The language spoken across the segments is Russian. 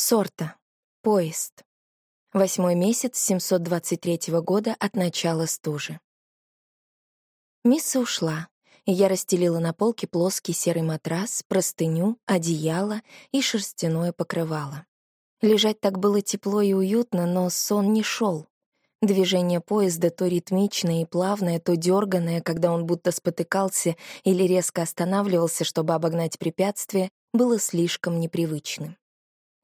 Сорта. Поезд. Восьмой месяц 723 года от начала стужи. Мисса ушла, и я расстелила на полке плоский серый матрас, простыню, одеяло и шерстяное покрывало. Лежать так было тепло и уютно, но сон не шел. Движение поезда то ритмичное и плавное, то дерганное, когда он будто спотыкался или резко останавливался, чтобы обогнать препятствие, было слишком непривычным.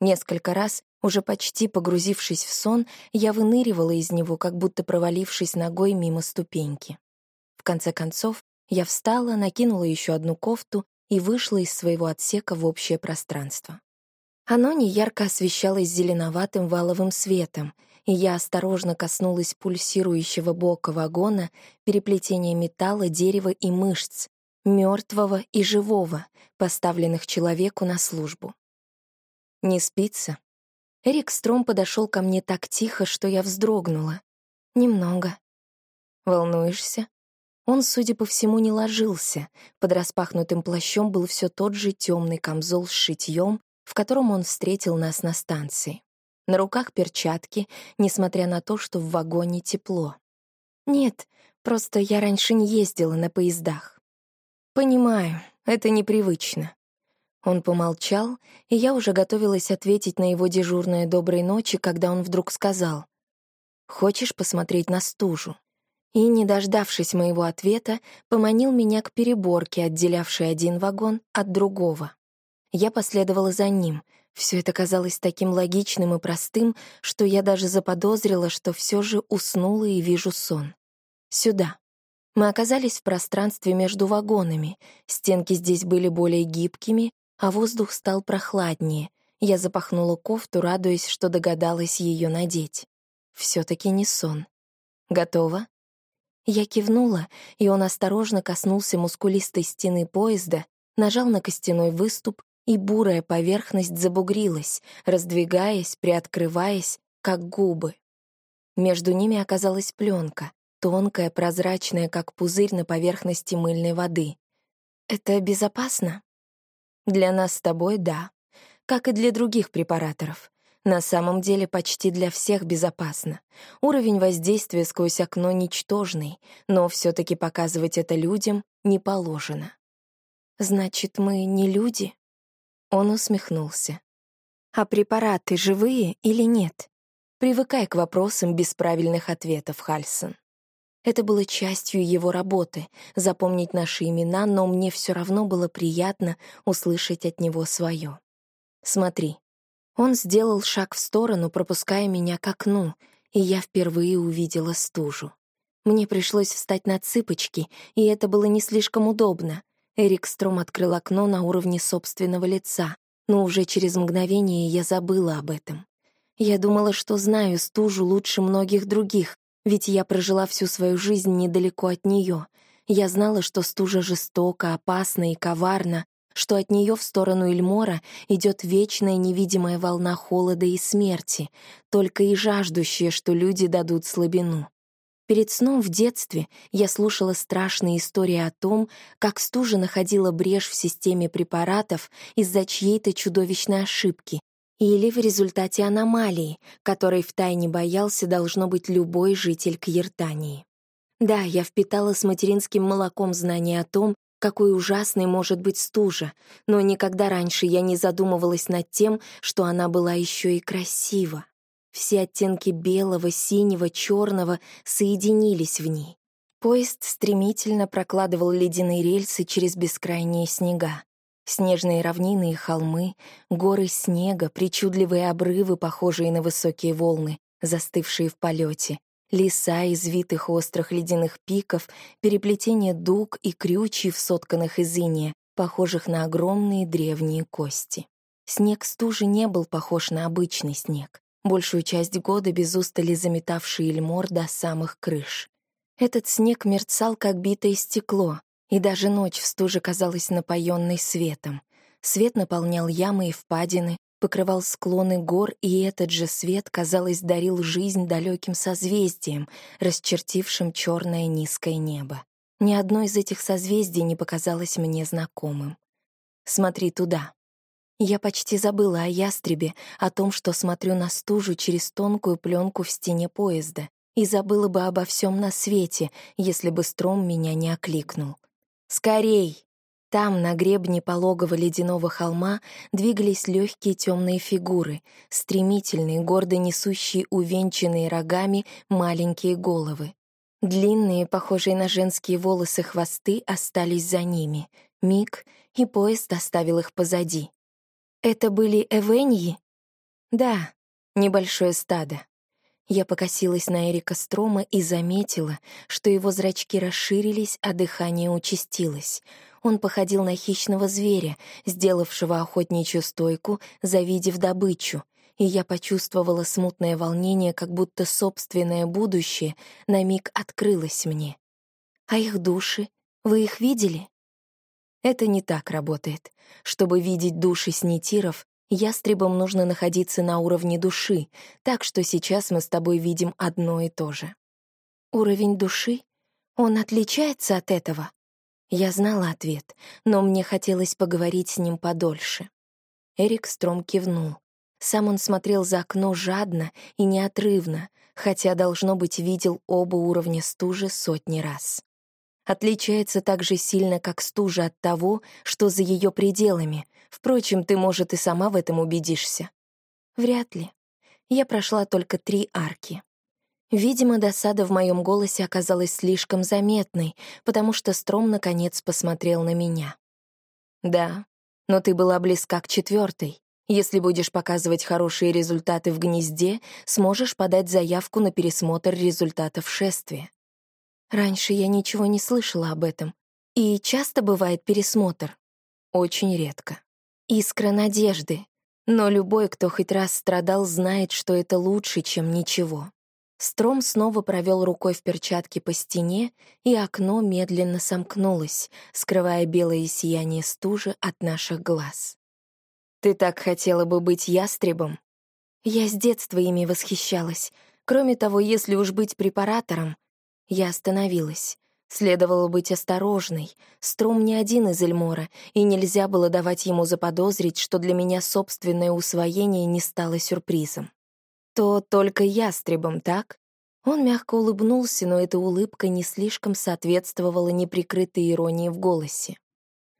Несколько раз, уже почти погрузившись в сон, я выныривала из него, как будто провалившись ногой мимо ступеньки. В конце концов, я встала, накинула еще одну кофту и вышла из своего отсека в общее пространство. Оно неярко освещалось зеленоватым валовым светом, и я осторожно коснулась пульсирующего бока вагона, переплетения металла, дерева и мышц, мертвого и живого, поставленных человеку на службу. Не спится? Эрик Стром подошел ко мне так тихо, что я вздрогнула. Немного. Волнуешься? Он, судя по всему, не ложился. Под распахнутым плащом был все тот же темный камзол с шитьем, в котором он встретил нас на станции. На руках перчатки, несмотря на то, что в вагоне тепло. Нет, просто я раньше не ездила на поездах. Понимаю, это непривычно. Он помолчал, и я уже готовилась ответить на его дежурное «доброй ночи», когда он вдруг сказал «Хочешь посмотреть на стужу?» И, не дождавшись моего ответа, поманил меня к переборке, отделявшей один вагон от другого. Я последовала за ним. Все это казалось таким логичным и простым, что я даже заподозрила, что все же уснула и вижу сон. Сюда. Мы оказались в пространстве между вагонами. Стенки здесь были более гибкими, а воздух стал прохладнее. Я запахнула кофту, радуясь, что догадалась ее надеть. все таки не сон. Готово? Я кивнула, и он осторожно коснулся мускулистой стены поезда, нажал на костяной выступ, и бурая поверхность забугрилась, раздвигаясь, приоткрываясь, как губы. Между ними оказалась пленка, тонкая, прозрачная, как пузырь на поверхности мыльной воды. «Это безопасно?» Для нас с тобой — да. Как и для других препараторов. На самом деле почти для всех безопасно. Уровень воздействия сквозь окно ничтожный, но все таки показывать это людям не положено. «Значит, мы не люди?» Он усмехнулся. «А препараты живые или нет?» Привыкай к вопросам без правильных ответов, Хальсон. Это было частью его работы — запомнить наши имена, но мне все равно было приятно услышать от него свое. «Смотри». Он сделал шаг в сторону, пропуская меня к окну, и я впервые увидела стужу. Мне пришлось встать на цыпочки, и это было не слишком удобно. Эрик Стром открыл окно на уровне собственного лица, но уже через мгновение я забыла об этом. Я думала, что знаю стужу лучше многих других, ведь я прожила всю свою жизнь недалеко от нее. Я знала, что стужа жестока, опасна и коварна, что от нее в сторону Эльмора идет вечная невидимая волна холода и смерти, только и жаждущая, что люди дадут слабину. Перед сном в детстве я слушала страшные истории о том, как стужа находила брешь в системе препаратов из-за чьей-то чудовищной ошибки, или в результате аномалии, которой втайне боялся должно быть любой житель Кьертании. Да, я впитала с материнским молоком знание о том, какой ужасной может быть стужа, но никогда раньше я не задумывалась над тем, что она была еще и красива. Все оттенки белого, синего, черного соединились в ней. Поезд стремительно прокладывал ледяные рельсы через бескрайние снега. Снежные равнины и холмы, горы снега, причудливые обрывы, похожие на высокие волны, застывшие в полете, леса извитых острых ледяных пиков, переплетение дуг и крючьев, сотканных из иния, похожих на огромные древние кости. Снег стужи не был похож на обычный снег, большую часть года без устали заметавший Эльмор до самых крыш. Этот снег мерцал, как битое стекло, и даже ночь в стуже казалась напоенной светом. Свет наполнял ямы и впадины, покрывал склоны гор, и этот же свет, казалось, дарил жизнь далеким созвездиям, расчертившим черное низкое небо. Ни одно из этих созвездий не показалось мне знакомым. «Смотри туда». Я почти забыла о ястребе, о том, что смотрю на стужу через тонкую пленку в стене поезда, и забыла бы обо всем на свете, если бы Стром меня не окликнул. «Скорей!» Там, на гребне пологого ледяного холма, двигались легкие темные фигуры, стремительные, гордо несущие увенчанные рогами маленькие головы. Длинные, похожие на женские волосы хвосты остались за ними. Миг, и поезд оставил их позади. Это были эвеньи? Да, небольшое стадо. Я покосилась на Эрика Строма и заметила, что его зрачки расширились, а дыхание участилось — он походил на хищного зверя, сделавшего охотничью стойку, завидев добычу, и я почувствовала смутное волнение, как будто собственное будущее на миг открылось мне. А их души, вы их видели? Это не так работает. Чтобы видеть души снитиров, ястребам нужно находиться на уровне души, так что сейчас мы с тобой видим одно и то же. Уровень души? Он отличается от этого? Я знала ответ, но мне хотелось поговорить с ним подольше. Эрик Стром кивнул. Сам он смотрел за окно жадно и неотрывно, хотя, должно быть, видел оба уровня стужи сотни раз. Отличается так же сильно, как стужа от того, что за ее пределами. Впрочем, ты, может, и сама в этом убедишься. Вряд ли. Я прошла только три арки. Видимо, досада в моем голосе оказалась слишком заметной, потому что Стром наконец посмотрел на меня. «Да, но ты была близка к четвертой. Если будешь показывать хорошие результаты в гнезде, сможешь подать заявку на пересмотр результатов шествия». Раньше я ничего не слышала об этом. И часто бывает пересмотр. Очень редко. Искра надежды. Но любой, кто хоть раз страдал, знает, что это лучше, чем ничего. Стром снова провел рукой в перчатке по стене, и окно медленно сомкнулось, скрывая белое сияние стужи от наших глаз. «Ты так хотела бы быть ястребом?» Я с детства ими восхищалась. Кроме того, если уж быть препаратором, я остановилась. Следовало быть осторожной. Стром не один из Эльмора, и нельзя было давать ему заподозрить, что для меня собственное усвоение не стало сюрпризом то только ястребом, так? Он мягко улыбнулся, но эта улыбка не слишком соответствовала неприкрытой иронии в голосе.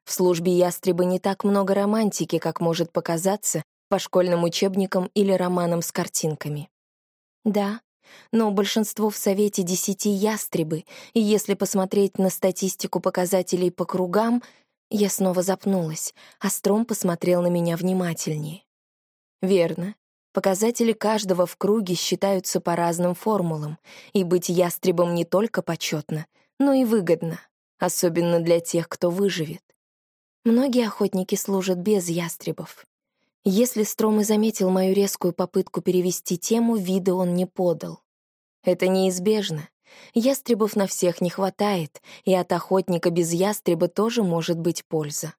В службе ястреба не так много романтики, как может показаться по школьным учебникам или романам с картинками. Да, но большинство в Совете десяти ястребы, и если посмотреть на статистику показателей по кругам, я снова запнулась, а Стром посмотрел на меня внимательнее. Верно, Показатели каждого в круге считаются по разным формулам, и быть ястребом не только почетно, но и выгодно, особенно для тех, кто выживет. Многие охотники служат без ястребов. Если Стром и заметил мою резкую попытку перевести тему, вида он не подал. Это неизбежно. Ястребов на всех не хватает, и от охотника без ястреба тоже может быть польза.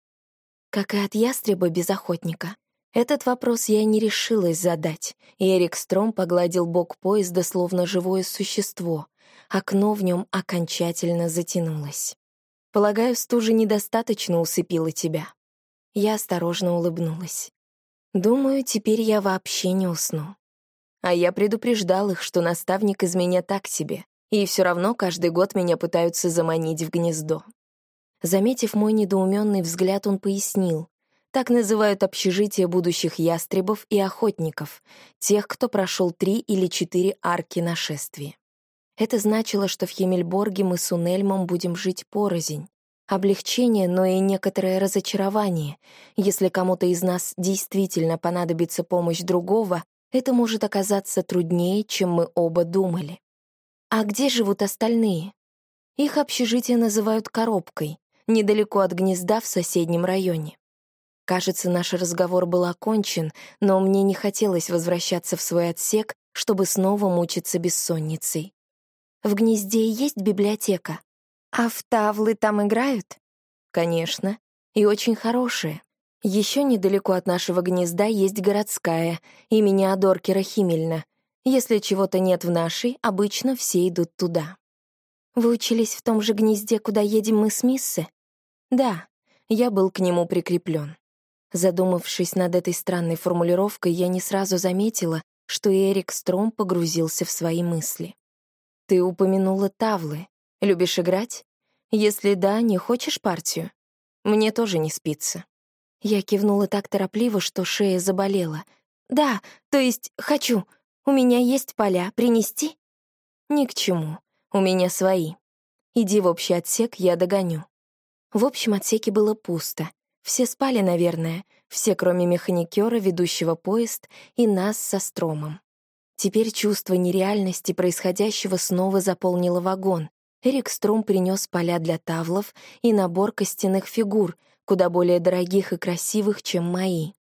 Как и от ястреба без охотника. Этот вопрос я не решилась задать, и Эрик Стром погладил бок поезда словно живое существо. Окно в нем окончательно затянулось. «Полагаю, стужа недостаточно усыпила тебя». Я осторожно улыбнулась. «Думаю, теперь я вообще не усну». А я предупреждал их, что наставник из меня так себе, и все равно каждый год меня пытаются заманить в гнездо. Заметив мой недоуменный взгляд, он пояснил, так называют общежитие будущих ястребов и охотников, тех, кто прошел три или четыре арки нашествия. Это значило, что в Хемельборге мы с Унельмом будем жить порознь. Облегчение, но и некоторое разочарование. Если кому-то из нас действительно понадобится помощь другого, это может оказаться труднее, чем мы оба думали. А где живут остальные? Их общежитие называют коробкой, недалеко от гнезда в соседнем районе. Кажется, наш разговор был окончен, но мне не хотелось возвращаться в свой отсек, чтобы снова мучиться бессонницей. В гнезде есть библиотека. А в тавлы там играют? Конечно. И очень хорошие. Еще недалеко от нашего гнезда есть городская, имени Адоркера Химельна. Если чего-то нет в нашей, обычно все идут туда. Вы учились в том же гнезде, куда едем мы с Миссы? Да, я был к нему прикреплен. Задумавшись над этой странной формулировкой, я не сразу заметила, что Эрик Стром погрузился в свои мысли. «Ты упомянула тавлы. Любишь играть? Если да, не хочешь партию? Мне тоже не спится». Я кивнула так торопливо, что шея заболела. «Да, то есть хочу. У меня есть поля. Принести?» «Ни к чему. У меня свои. Иди в общий отсек, я догоню». В общем отсеке было пусто. Все спали, наверное, все, кроме механикера, ведущего поезд, и нас со Стромом. Теперь чувство нереальности происходящего снова заполнило вагон. Эрик Стром принес поля для тавлов и набор костяных фигур, куда более дорогих и красивых, чем мои.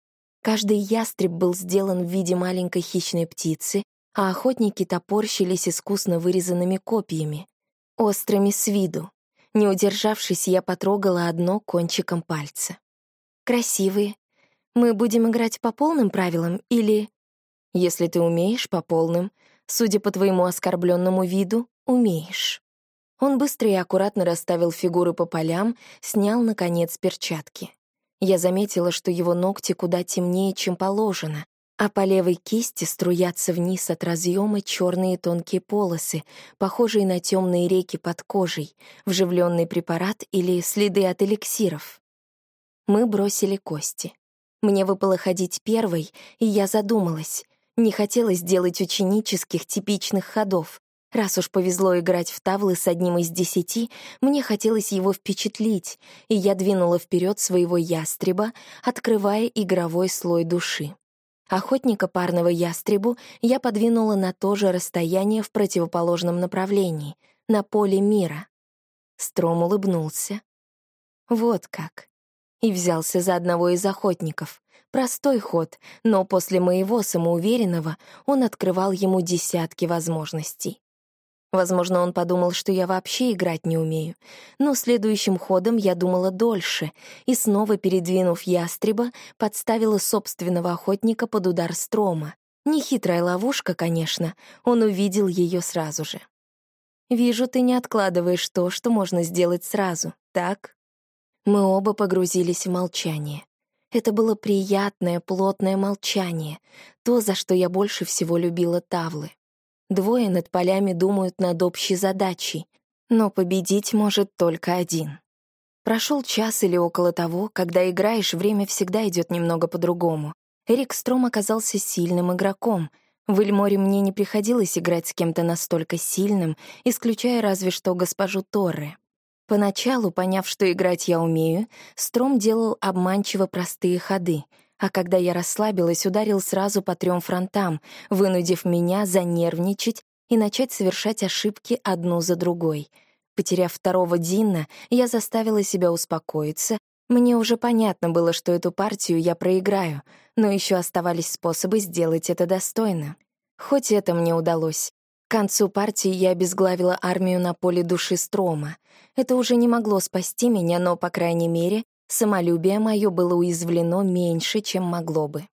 Каждый ястреб был сделан в виде маленькой хищной птицы, а охотники топорщились искусно вырезанными копьями, острыми с виду. Не удержавшись, я потрогала одно кончиком пальца красивые. Мы будем играть по полным правилам или... Если ты умеешь, по полным. Судя по твоему оскорбленному виду, умеешь. Он быстро и аккуратно расставил фигуры по полям, снял, наконец, перчатки. Я заметила, что его ногти куда темнее, чем положено, а по левой кисти струятся вниз от разъема черные тонкие полосы, похожие на темные реки под кожей, вживленный препарат или следы от эликсиров. Мы бросили кости. Мне выпало ходить первой, и я задумалась. Не хотелось делать ученических типичных ходов. Раз уж повезло играть в тавлы с одним из десяти, мне хотелось его впечатлить, и я двинула вперед своего ястреба, открывая игровой слой души. Охотника парного ястребу я подвинула на то же расстояние в противоположном направлении, на поле мира. Стром улыбнулся. Вот как и взялся за одного из охотников. Простой ход, но после моего самоуверенного он открывал ему десятки возможностей. Возможно, он подумал, что я вообще играть не умею, но следующим ходом я думала дольше и, снова передвинув ястреба, подставила собственного охотника под удар строма. Нехитрая ловушка, конечно, он увидел ее сразу же. «Вижу, ты не откладываешь то, что можно сделать сразу, так?» Мы оба погрузились в молчание. Это было приятное, плотное молчание, то, за что я больше всего любила Тавлы. Двое над полями думают над общей задачей, но победить может только один. Прошел час или около того, когда играешь, время всегда идет немного по-другому. Эрик Стром оказался сильным игроком. В Эльморе мне не приходилось играть с кем-то настолько сильным, исключая разве что госпожу Торре. Поначалу, поняв, что играть я умею, Стром делал обманчиво простые ходы, а когда я расслабилась, ударил сразу по трем фронтам, вынудив меня занервничать и начать совершать ошибки одну за другой. Потеряв второго Динна, я заставила себя успокоиться. Мне уже понятно было, что эту партию я проиграю, но еще оставались способы сделать это достойно. Хоть это мне удалось. К концу партии я обезглавила армию на поле души Строма. Это уже не могло спасти меня, но, по крайней мере, самолюбие мое было уязвлено меньше, чем могло бы.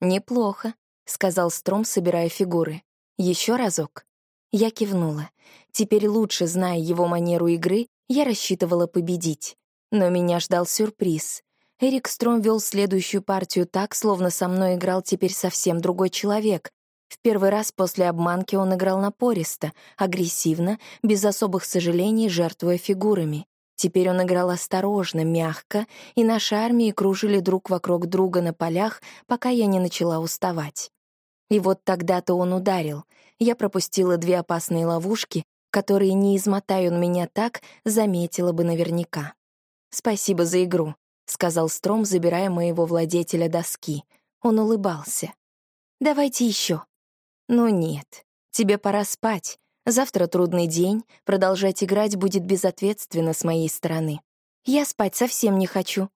«Неплохо», — сказал Стром, собирая фигуры. Еще разок». Я кивнула. Теперь, лучше зная его манеру игры, я рассчитывала победить. Но меня ждал сюрприз. Эрик Стром вел следующую партию так, словно со мной играл теперь совсем другой человек, в первый раз после обманки он играл напористо, агрессивно, без особых сожалений, жертвуя фигурами. Теперь он играл осторожно, мягко, и наши армии кружили друг вокруг друга на полях, пока я не начала уставать. И вот тогда-то он ударил. Я пропустила две опасные ловушки, которые, не измотая он меня так, заметила бы наверняка. «Спасибо за игру», — сказал Стром, забирая моего владетеля доски. Он улыбался. «Давайте еще», «Ну нет, тебе пора спать. Завтра трудный день, продолжать играть будет безответственно с моей стороны. Я спать совсем не хочу».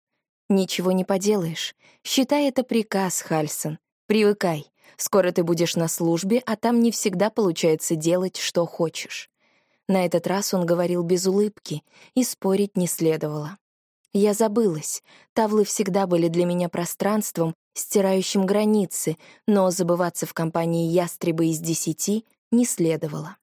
«Ничего не поделаешь. Считай это приказ, Хальсон. Привыкай. Скоро ты будешь на службе, а там не всегда получается делать, что хочешь». На этот раз он говорил без улыбки, и спорить не следовало. Я забылась. Тавлы всегда были для меня пространством, стирающим границы, но забываться в компании ястреба из десяти не следовало.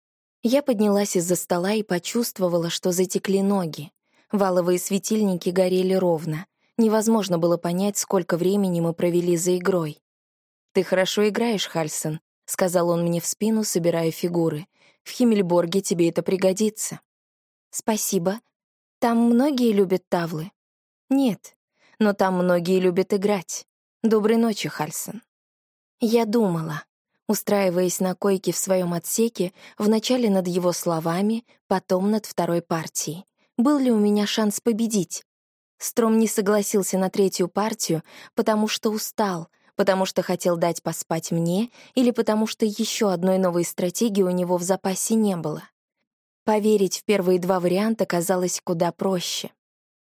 Я поднялась из-за стола и почувствовала, что затекли ноги. Валовые светильники горели ровно. Невозможно было понять, сколько времени мы провели за игрой. «Ты хорошо играешь, Хальсон», — сказал он мне в спину, собирая фигуры. «В Химмельборге тебе это пригодится». «Спасибо. Там многие любят тавлы?» «Нет, но там многие любят играть. Доброй ночи, Хальсон». Я думала, устраиваясь на койке в своем отсеке, вначале над его словами, потом над второй партией. Был ли у меня шанс победить? Стром не согласился на третью партию, потому что устал, потому что хотел дать поспать мне или потому что еще одной новой стратегии у него в запасе не было. Поверить в первые два варианта казалось куда проще.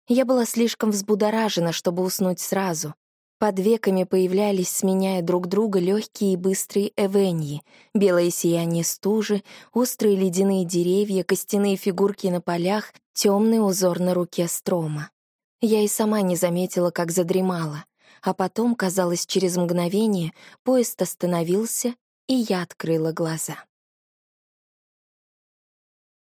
Я была слишком взбудоражена, чтобы уснуть сразу, под веками появлялись, сменяя друг друга, легкие и быстрые эвеньи, белое сияние стужи, острые ледяные деревья, костяные фигурки на полях, темный узор на руке строма. Я и сама не заметила, как задремала. А потом, казалось, через мгновение поезд остановился, и я открыла глаза.